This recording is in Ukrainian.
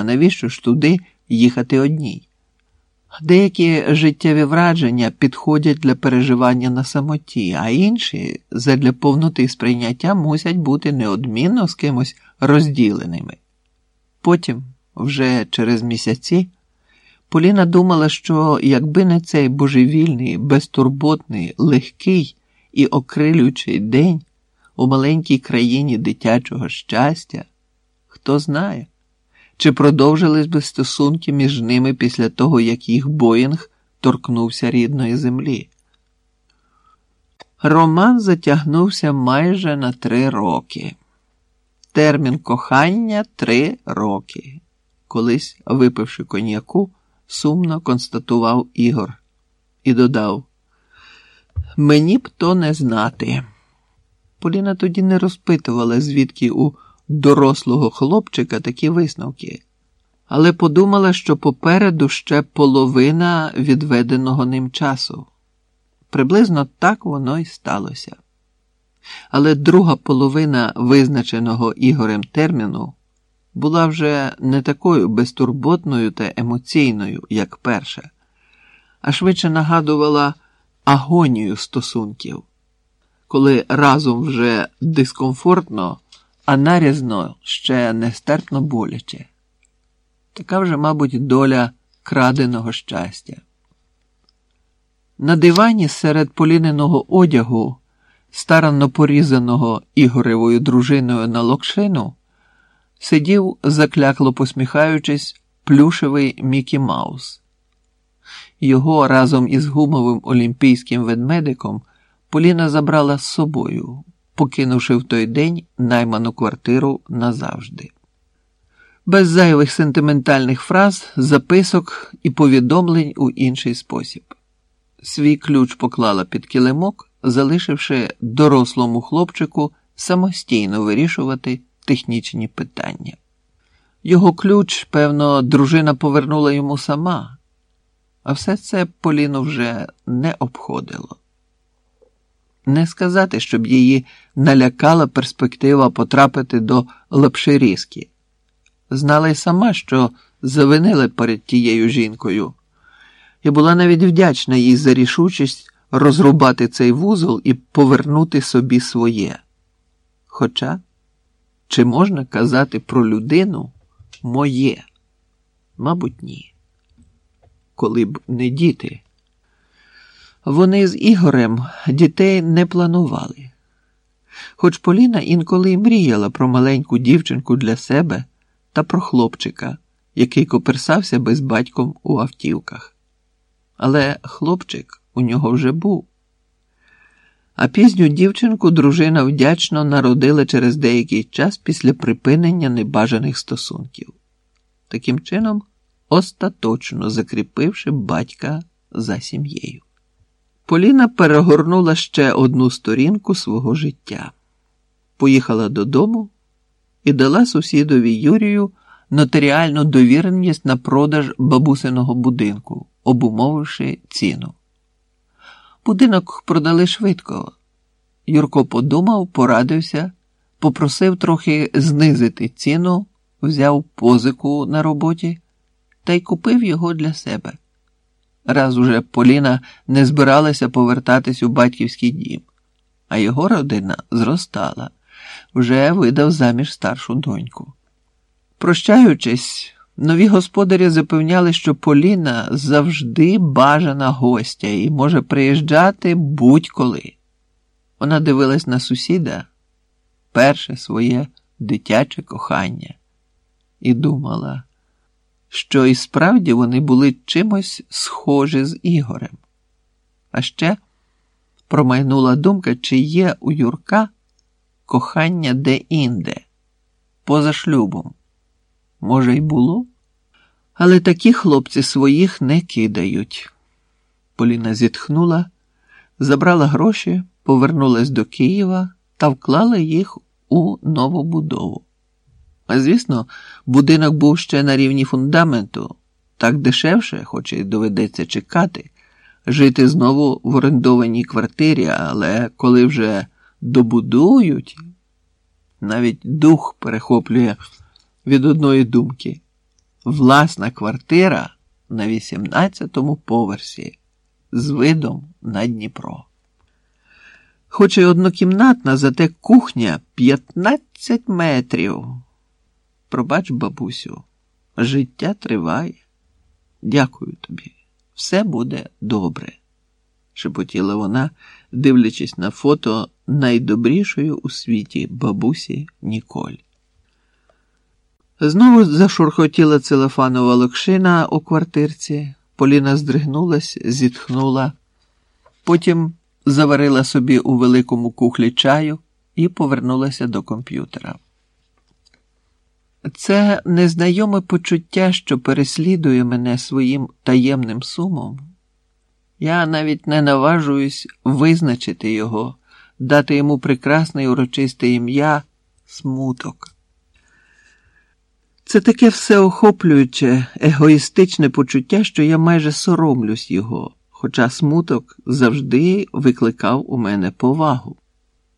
А навіщо ж туди їхати одній? Деякі життєві враження підходять для переживання на самоті, а інші задля повноти сприйняття мусять бути неодмінно з кимось розділеними. Потім, вже через місяці, Поліна думала, що якби не цей божевільний, безтурботний, легкий і окрилюючий день у маленькій країні дитячого щастя, хто знає, чи продовжились би стосунки між ними після того, як їх Боїнг торкнувся рідної землі. Роман затягнувся майже на три роки. Термін кохання три роки. Колись, випивши коньяку, сумно констатував Ігор і додав: Мені б то не знати. Поліна тоді не розпитувала, звідки у дорослого хлопчика такі висновки, але подумала, що попереду ще половина відведеного ним часу. Приблизно так воно й сталося. Але друга половина визначеного Ігорем терміну була вже не такою безтурботною та емоційною, як перша, а швидше нагадувала агонію стосунків, коли разом вже дискомфортно, а нарізно ще нестерпно боляче. Така вже, мабуть, доля краденого щастя. На дивані серед поліненого одягу, старанно порізаного Ігоревою дружиною на локшину, сидів, заклякло посміхаючись, плюшевий Мікі Маус. Його разом із гумовим олімпійським ведмедиком Поліна забрала з собою, покинувши в той день найману квартиру назавжди. Без зайвих сентиментальних фраз, записок і повідомлень у інший спосіб. Свій ключ поклала під килимок, залишивши дорослому хлопчику самостійно вирішувати технічні питання. Його ключ, певно, дружина повернула йому сама, а все це Поліну вже не обходило. Не сказати, щоб її налякала перспектива потрапити до лапширізки. Знала й сама, що завинила перед тією жінкою, і була навіть вдячна їй за рішучість розрубати цей вузол і повернути собі своє. Хоча, чи можна казати про людину моє? Мабуть, ні. Коли б не діти. Вони з Ігорем дітей не планували. Хоч Поліна інколи й мріяла про маленьку дівчинку для себе та про хлопчика, який коперсався без батьком у автівках. Але хлопчик у нього вже був. А пізню дівчинку дружина вдячно народила через деякий час після припинення небажаних стосунків, таким чином остаточно закріпивши батька за сім'єю. Поліна перегорнула ще одну сторінку свого життя, поїхала додому і дала сусідові Юрію нотаріальну довіреність на продаж бабусиного будинку, обумовивши ціну. Будинок продали швидко. Юрко подумав, порадився, попросив трохи знизити ціну, взяв позику на роботі та й купив його для себе. Раз уже Поліна не збиралася повертатись у батьківський дім, а його родина зростала, вже видав заміж старшу доньку. Прощаючись, нові господарі запевняли, що Поліна завжди бажана гостя і може приїжджати будь-коли. Вона дивилась на сусіда перше своє дитяче кохання і думала що і справді вони були чимось схожі з Ігорем. А ще промайнула думка, чи є у Юрка кохання де-інде, поза шлюбом. Може, й було, але такі хлопці своїх не кидають. Поліна зітхнула, забрала гроші, повернулась до Києва та вклала їх у нову будову. А звісно, будинок був ще на рівні фундаменту, так дешевше, хоч і доведеться чекати, жити знову в орендованій квартирі, але коли вже добудують, навіть дух перехоплює від одної думки. власна квартира на 18-му поверсі з видом на Дніпро. Хоч і однокімнатна, зате кухня 15 метрів. Пробач, бабусю, життя триває. Дякую тобі. Все буде добре, шепотіла вона, дивлячись на фото найдобрішої у світі бабусі Ніколь. Знову зашурхотіла целофанова локшина у квартирці. Поліна здригнулась, зітхнула, потім заварила собі у великому кухлі чаю і повернулася до комп'ютера. Це незнайоме почуття, що переслідує мене своїм таємним сумом. Я навіть не наважуюсь визначити його, дати йому прекрасне і урочисте ім'я смуток. Це таке всеохоплююче, егоїстичне почуття, що я майже соромлюсь його, хоча смуток завжди викликав у мене повагу.